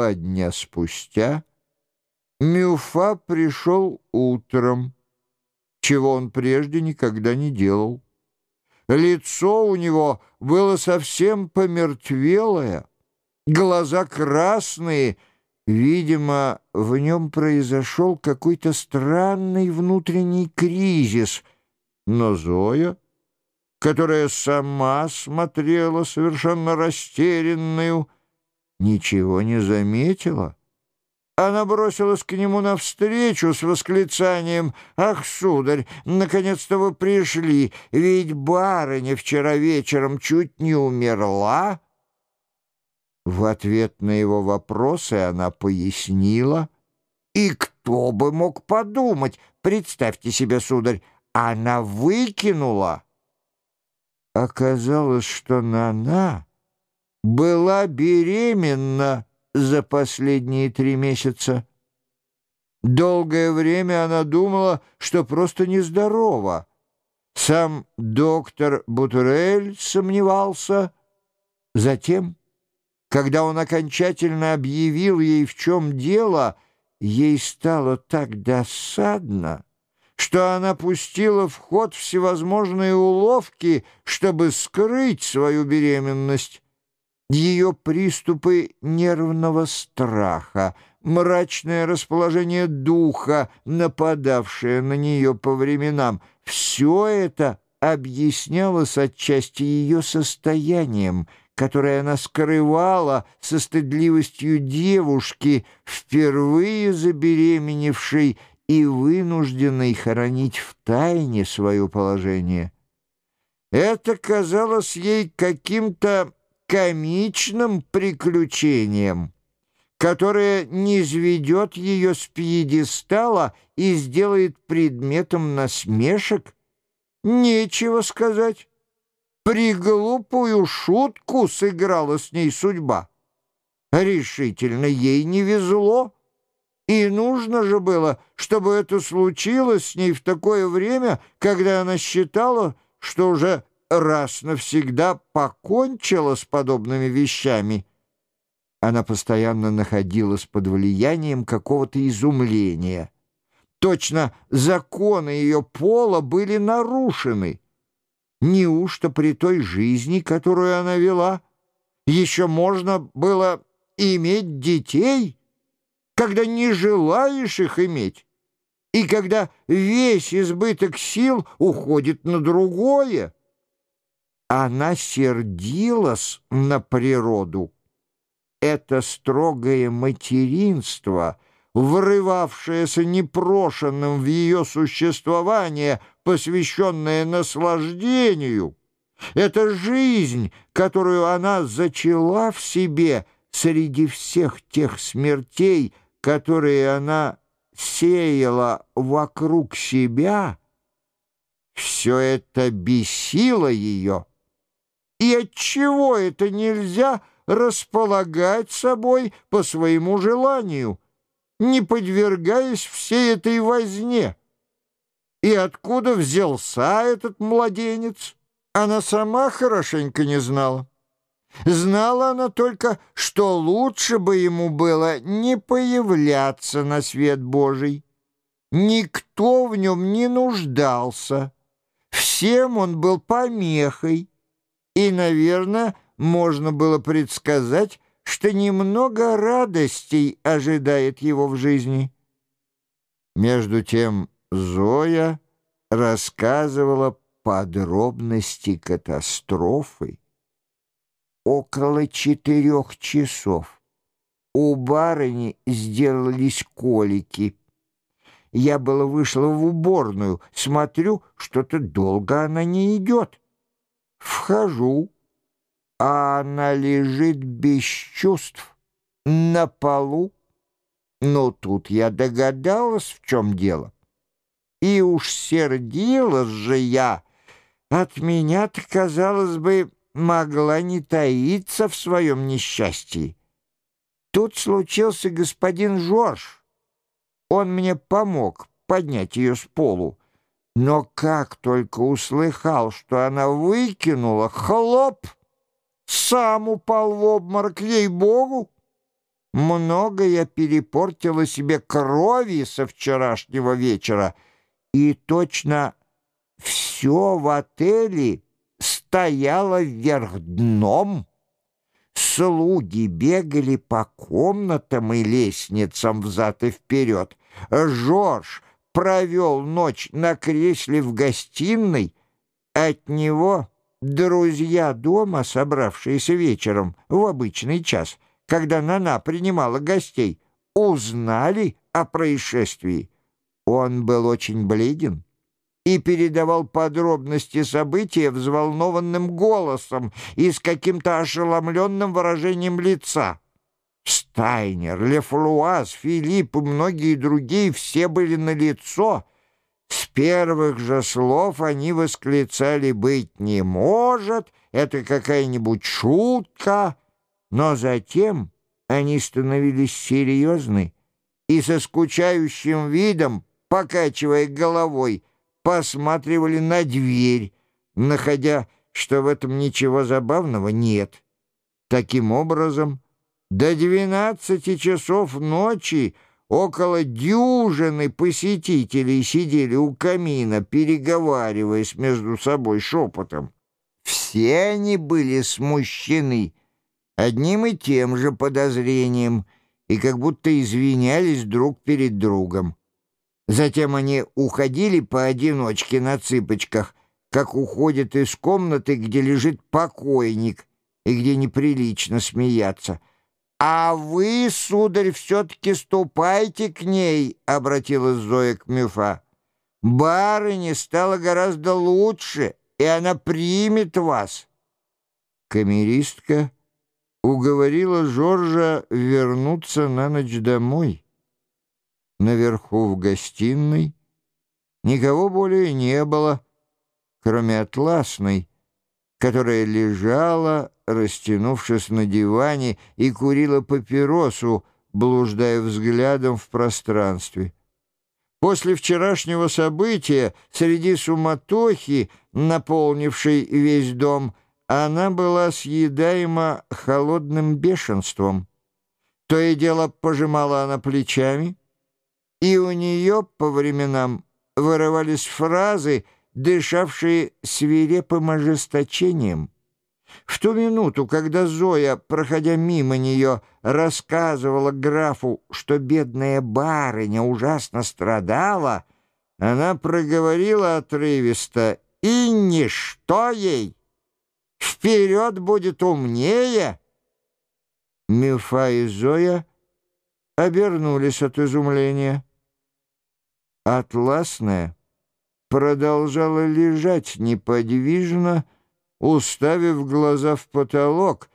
Два дня спустя Мюфа пришел утром, чего он прежде никогда не делал. Лицо у него было совсем помертвелое, глаза красные. Видимо, в нем произошел какой-то странный внутренний кризис. Но Зоя, которая сама смотрела совершенно растерянную, ничего не заметила. Она бросилась к нему навстречу с восклицанием «Ах, сударь, наконец-то вы пришли, ведь барыня вчера вечером чуть не умерла». В ответ на его вопросы она пояснила. «И кто бы мог подумать, представьте себе, сударь, она выкинула». Оказалось, что Нана была беременна за последние три месяца. Долгое время она думала, что просто нездорова. Сам доктор Бутурель сомневался. Затем, когда он окончательно объявил ей, в чем дело, ей стало так досадно, что она пустила в ход всевозможные уловки, чтобы скрыть свою беременность ее приступы нервного страха, мрачное расположение духа, нападавшее на нее по временам, все это объяснялось отчасти ее состоянием, которое она скрывала со стыдливостью девушки, впервые забеременевшей и вынужденной хоронить в тайне свое положение. Это казалось ей каким-то комичным приключением, которое низведет ее с пьедестала и сделает предметом насмешек, нечего сказать. Приглупую шутку сыграла с ней судьба. Решительно ей не везло. И нужно же было, чтобы это случилось с ней в такое время, когда она считала, что уже раз навсегда покончила с подобными вещами. Она постоянно находилась под влиянием какого-то изумления. Точно законы ее пола были нарушены. Неужто при той жизни, которую она вела, еще можно было иметь детей, когда не желаешь их иметь, и когда весь избыток сил уходит на другое? Она сердилась на природу. Это строгое материнство, врывавшееся непрошенным в ее существование, посвященное наслаждению, эта жизнь, которую она зачала в себе среди всех тех смертей, которые она сеяла вокруг себя, все это бесило ее. И отчего это нельзя располагать собой по своему желанию, не подвергаясь всей этой возне? И откуда взялся этот младенец, она сама хорошенько не знала. Знала она только, что лучше бы ему было не появляться на свет Божий. Никто в нем не нуждался. Всем он был помехой и, наверное, можно было предсказать, что немного радостей ожидает его в жизни. Между тем Зоя рассказывала подробности катастрофы. Около четырех часов у барыни сделались колики. Я было вышла в уборную, смотрю, что-то долго она не идет. Вхожу, а она лежит без чувств на полу. Но тут я догадалась, в чем дело. И уж сердилась же я. От меня-то, казалось бы, могла не таиться в своем несчастье. Тут случился господин Жорж. Он мне помог поднять ее с полу. Но как только услыхал, что она выкинула, хлоп, сам упал в обморок, ей-богу. много я перепортила себе крови со вчерашнего вечера, и точно все в отеле стояло вверх дном. Слуги бегали по комнатам и лестницам взад и вперед. Жорж провел ночь на кресле в гостиной. От него друзья дома, собравшиеся вечером в обычный час, когда Нана принимала гостей, узнали о происшествии. Он был очень бледен и передавал подробности события взволнованным голосом и с каким-то ошеломленным выражением лица. Стайнер, Лефлуаз, Филипп и многие другие все были на лицо. С первых же слов они восклицали «быть не может», «это какая-нибудь шутка», но затем они становились серьезны и со скучающим видом, покачивая головой, посматривали на дверь, находя, что в этом ничего забавного нет. Таким образом, до двенадцати часов ночи около дюжины посетителей сидели у камина, переговариваясь между собой шепотом. Все они были смущены одним и тем же подозрением и как будто извинялись друг перед другом. Затем они уходили поодиночке на цыпочках, как уходят из комнаты, где лежит покойник и где неприлично смеяться. «А вы, сударь, все-таки ступайте к ней», — обратилась Зоя к Мюфа. «Барыне стало гораздо лучше, и она примет вас». Камеристка уговорила Жоржа вернуться на ночь домой наверху в гостиной никого более не было, кроме атласной, которая лежала, растянувшись на диване, и курила папиросу, блуждая взглядом в пространстве. После вчерашнего события, среди суматохи, наполнившей весь дом, она была съедаема холодным бешенством. То и дело пожимала она плечами — и у нее по временам вырывались фразы, дышавшие свирепым ожесточением. В ту минуту, когда Зоя, проходя мимо нее, рассказывала графу, что бедная барыня ужасно страдала, она проговорила отрывисто «И ничто ей! Вперед будет умнее!» Мифа и Зоя обернулись от изумления. Атласная продолжала лежать неподвижно, уставив глаза в потолок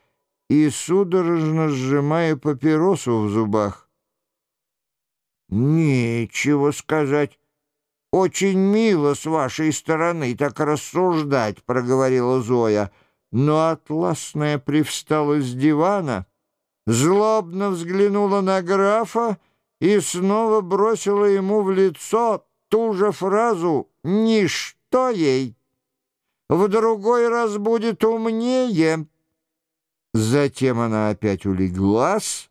и судорожно сжимая папиросу в зубах. «Нечего сказать. Очень мило с вашей стороны так рассуждать», — проговорила Зоя. Но Атласная привстала с дивана, злобно взглянула на графа и снова бросила ему в лицо ту же фразу «Ничто ей! В другой раз будет умнее!» Затем она опять улеглась,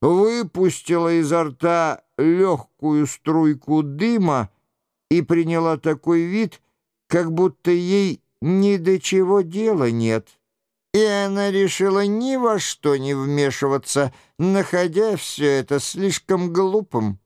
выпустила изо рта легкую струйку дыма и приняла такой вид, как будто ей ни до чего дела нет и она решила ни во что не вмешиваться, находя все это слишком глупым.